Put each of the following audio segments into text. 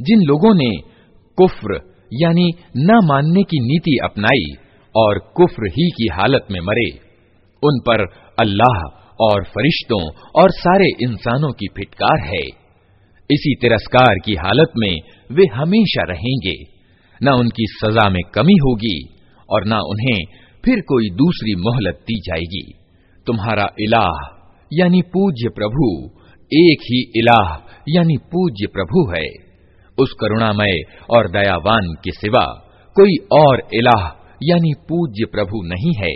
जिन लोगों ने कुफ्र, यानी न मानने की नीति अपनाई और कुफ्र ही की हालत में मरे, उन पर अल्लाह और फरिश्तों और सारे इंसानों की फिटकार है। इसी तिरस्कार की हालत में वे हमेशा रहेंगे। न उनकी सजा में कमी होगी और न उन्हें फिर कोई दूसरी मोहलत दी जाएगी। तुम्हारा इलाह यानी पूज्य प्रभु एक ही इलाह यानी पूज्य प्रभु है उस करुणामय और दयावान के सिवा कोई और इलाह यानी पूज्य प्रभु नहीं है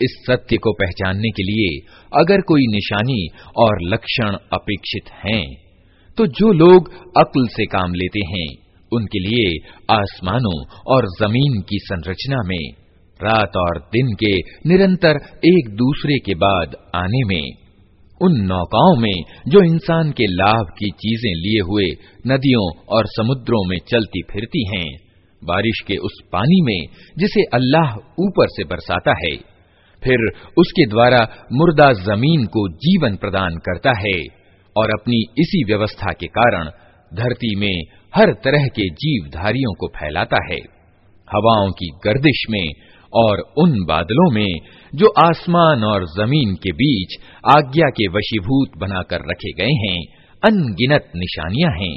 इस सत्य को पहचानने के लिए अगर कोई निशानी और लक्षण अपेक्षित हैं, तो जो लोग अक्ल से काम लेते हैं उनके लिए आसमानों और ज़मीन की संरचना में, रात और दिन के निरंतर एक दूसरे के बाद आने में, उन नौकाओं में जो इंसान के लाभ की चीज़ें लिए हुए नदियों और समुद्रों में चलती फिरती हैं, बारिश के उस पानी में जिसे अल्लाह ऊपर से बरसाता है, फिर उसके द्वारा मुर्दा ज़मीन को जीवन प्रदान करता है और अपनी इसी व्यवस्था के कारण धरती में हर तरह के जीवधारियों को फैलाता है हवाओं की गर्दिश में और उन बादलों में जो आसमान और जमीन के बीच आज्ञा के वशीभूत बनाकर रखे गए हैं अनगिनत निशानियां हैं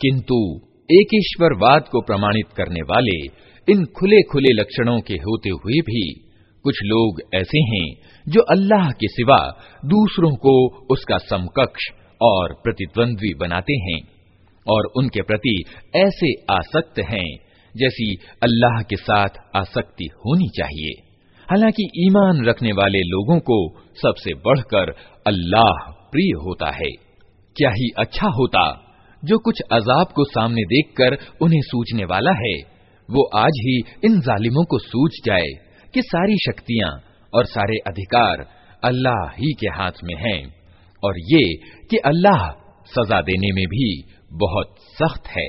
किंतु एक ईश्वरवाद को प्रमाणित करने वाले इन खुले खुले लक्षणों के होते हुए भी कुछ लोग ऐसे हैं जो अल्लाह के सिवा दूसरों को उसका समकक्ष और प्रतिद्वंद्वी बनाते हैं और उनके प्रति ऐसे आसक्त हैं, जैसी अल्लाह के साथ आसक्ति होनी चाहिए। हालाँकि ईमान रखने वाले लोगों को सबसे बढ़कर अल्लाह प्रिय होता है। क्या ही अच्छा होता, जो कुछ अजाब को सामने देखकर उन्हें सूझने वाला है, वो आज ही इन जालिमों को सूझ जाए कि सारी शक्तियाँ और सारे अधिकार अल्लाह ही के हाथ में हैं, और ये कि अल्लाह सजा देने में भी बहुत सख्त है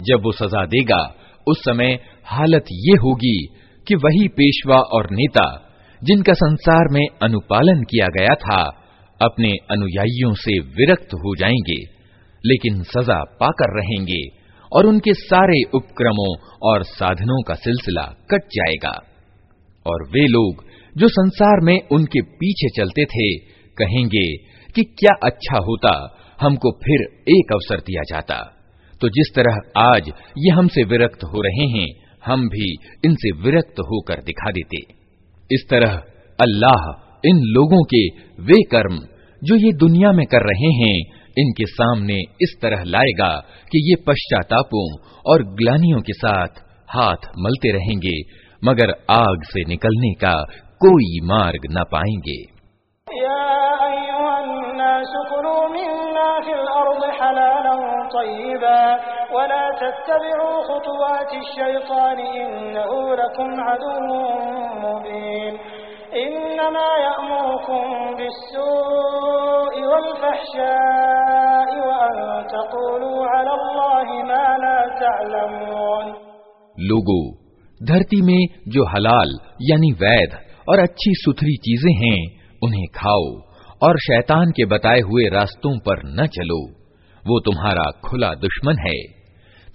जब वो सजा देगा उस समय हालत ये होगी कि वही पेशवा और नेता जिनका संसार में अनुपालन किया गया था अपने अनुयायियों से विरक्त हो जाएंगे लेकिन सजा पाकर रहेंगे और उनके सारे उपक्रमों और साधनों का सिलसिला कट जाएगा और वे लोग जो संसार में उनके पीछे चलते थे कहेंगे कि क्या अच्छा होता, हमको फिर एक अवसर दिया जाता। तो जिस तरह आज ये हमसे विरक्त हो रहे हैं, हम भी इनसे विरक्त होकर दिखा देते। इस तरह अल्लाह इन लोगों के वे कर्म, जो ये दुनिया में कर रहे हैं, इनके सामने इस तरह लाएगा कि ये पश्चातापों और ग्लानियों के साथ हाथ मलते रहेंगे, मगर आग से निकलने का कोई मार्ग न पाएँगे। लोगो, धरती में जो हलाल यानी वैध और अच्छी सुथरी चीज़ें हैं, उन्हें खाओ और शैतान के बताए हुए रास्तों पर न चलो। वो तुम्हारा खुला दुश्मन है।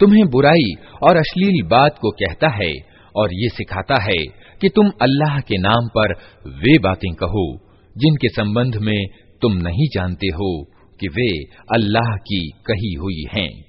तुम्हें बुराई और अश्लील बात को कहता है और ये सिखाता है कि तुम अल्लाह के नाम पर वे बातें कहो, जिनके संबंध में तुम नहीं जानते हो कि वे अल्लाह की कही हुई हैं।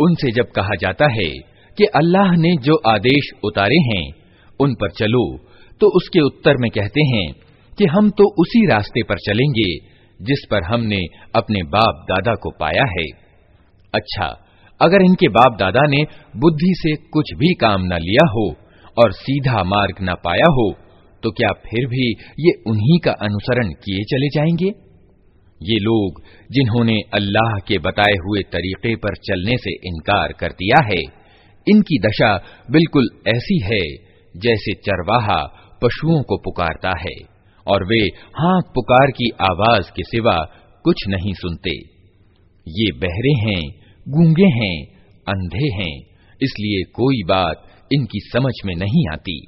उनसे जब कहा जाता है कि अल्लाह ने जो आदेश उतारे हैं उन पर चलो तो उसके उत्तर में कहते हैं कि हम तो उसी रास्ते पर चलेंगे, जिस पर हमने अपने बाप दादा को पाया है। अच्छा अगर इनके बाप दादा ने बुद्धि से कुछ भी काम न लिया हो और सीधा मार्ग न पाया हो तो क्या फिर भी ये उन्हीं का अनुसरण किए चले जाएँगे? ये लोग जिन्होंने अल्लाह के बताए हुए तरीके पर चलने से इनकार कर दिया है, इनकी दशा बिल्कुल ऐसी है जैसे चरवाहा पशुओं को पुकारता है। और वे हाँक पुकार की आवाज़ के सिवा कुछ नहीं सुनते। ये बहरे हैं, गूँगे हैं, अंधे हैं, इसलिए कोई बात इनकी समझ में नहीं आती।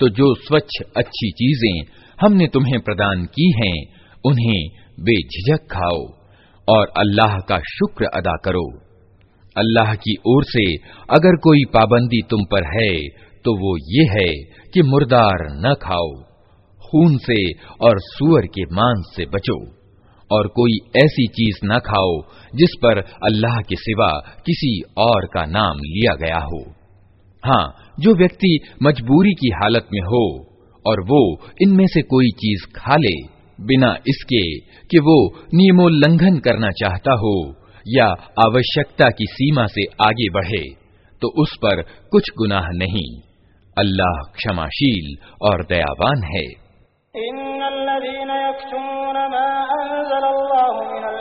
तो जो स्वच्छ, अच्छी चीज़ें हमने तुम्हें प्रदान की हैं, उन्हें बेझिझक खाओ और अल्लाह का शुक्र अदा करो। अल्लाह की ओर से अगर कोई पाबंदी तुम पर है तो वो ये है कि मुर्दार न खाओ, खून से और सुअर के मांस से बचो और कोई ऐसी चीज़ न खाओ जिस पर अल्लाह के सिवा किसी और का नाम लिया गया हो। हाँ जो व्यक्ति मजबूरी की हालत में हो और वो इनमें से कोई चीज़ खा ले बिना इसके कि वो नियमोल्लंघन करना चाहता हो या आवश्यकता की सीमा से आगे बढ़े तो उस पर कुछ गुनाह नहीं। अल्लाह क्षमाशील और दयावान है।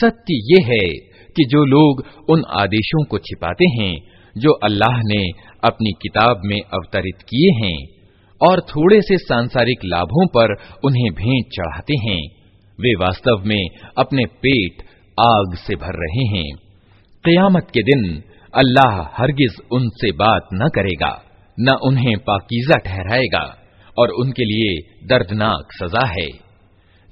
सत्य ये है कि जो लोग उन आदेशों को छिपाते हैं, जो अल्लाह ने अपनी किताब में अवतरित किए हैं, और थोड़े से सांसारिक लाभों पर उन्हें भेंट चढ़ाते हैं, वे वास्तव में अपने पेट आग से भर रहे हैं। कयामत के दिन अल्लाह हरगिज उनसे बात न करेगा, न उन्हें पाकिजा ठहराएगा, और उनके लिए दर्दनाक सजा है।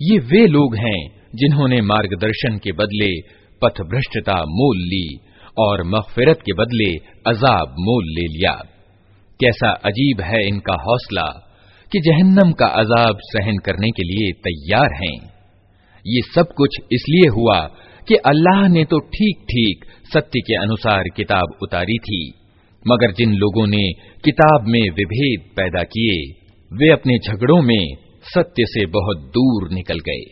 ये वे लोग हैं जिन्होंने मार्गदर्शन के बदले पथभ्रष्टता मोल ली और मगफिरत के बदले अजाब मोल ले लिया। कैसा अजीब है इनका हौसला कि जहन्नम का अजाब सहन करने के लिए तैयार हैं। ये सब कुछ इसलिए हुआ कि अल्लाह ने तो ठीक ठीक सत्य के अनुसार किताब उतारी थी, मगर जिन लोगों ने किताब में विभेद पैदा किए, वे अपने झगड़ों में सत्य से बहुत दूर निकल गए।